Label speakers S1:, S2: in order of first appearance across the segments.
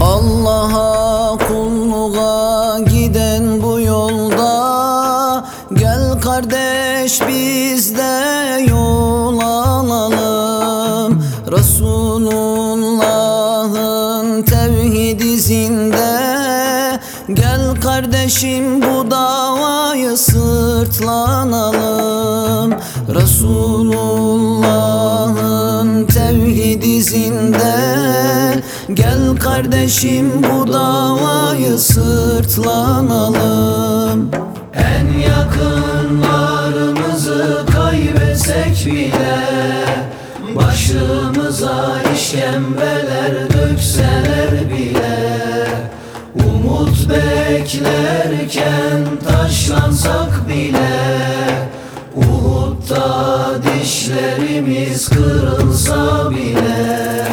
S1: Allah'a kulluğa giden bu yolda Gel kardeş biz de yol alalım. Resulullah'ın tevhid izinde Gel kardeşim bu davayı sırtlanalım. Resulullah'ın tevhid izinde. Gel kardeşim bu davayı sırtlanalım.
S2: En yakınlarımızı kaybetsek bile Başımıza işkembeler beklerken taşlansak bile Uhud'da dişlerimiz kırılsa bile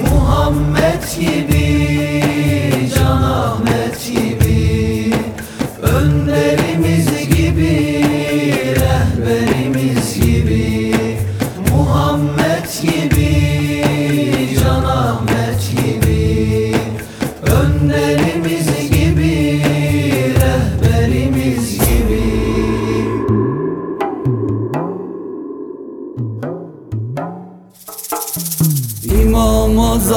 S2: Muhammed gibi,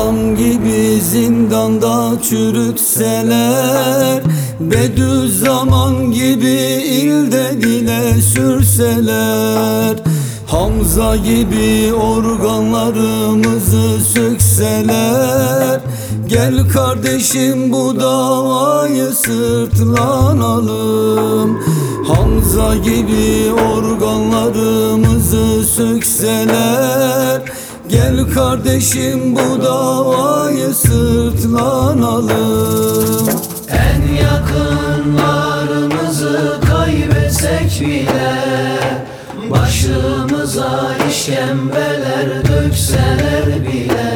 S1: Azam gibi zindanda çürütseler Bediüzzaman gibi ilde dile sürseler Hamza gibi organlarımızı sökseler Gel kardeşim bu davayı sırtlanalım. Hamza gibi organlarımızı sökseler Gel kardeşim bu davayı sırtlanalım.
S2: En yakınlarımızı kaybetsek bile Başımıza işkembeler dökseler bile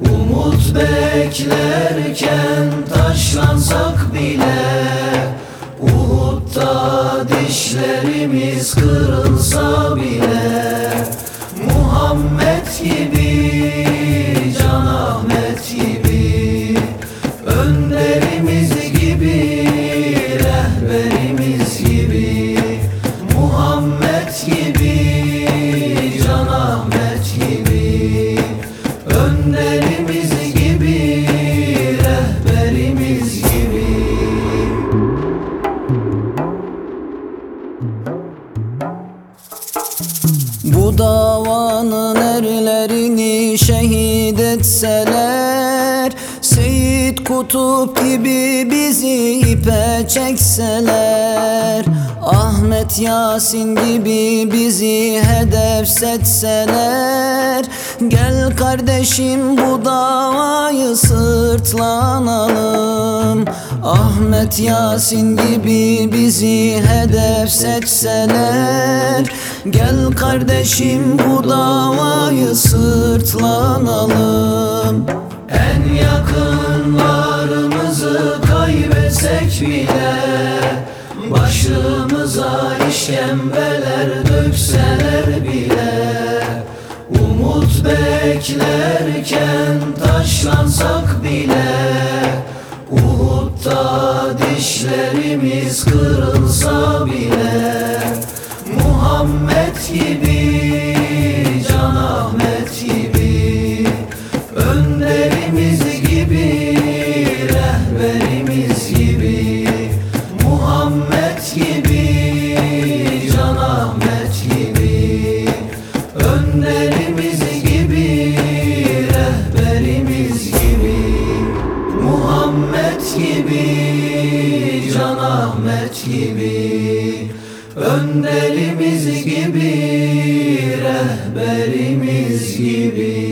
S2: Umut beklerken taşlansak bile Uhud'da dişlerimiz kırılsa bile Muhammed gibi, Can
S1: erlerini şehit etseler Seyit Kutup gibi bizi ipe çekseler Ahmet Yasin gibi bizi hedef setseler Gel kardeşim bu davayı sırtlanalım Ahmet Yasin gibi bizi hedef seçseler Gel kardeşim bu davayı sırtlanalım.
S2: En yakınlarımızı kaybetsek bile Başımıza işkembeler dökseler bile Umut beklerken taşlansak bile Uhud'da dişlerimiz kırılsa bile Muhammed gibi, Can Ahmet gibi Önderimiz gibi, rehberimiz gibi. Muhammed gibi, Can Ahmet gibi Önderimiz gibi, rehberimiz gibi. Muhammed gibi, Can Ahmet gibi Önderimiz gibi, rehberimiz gibi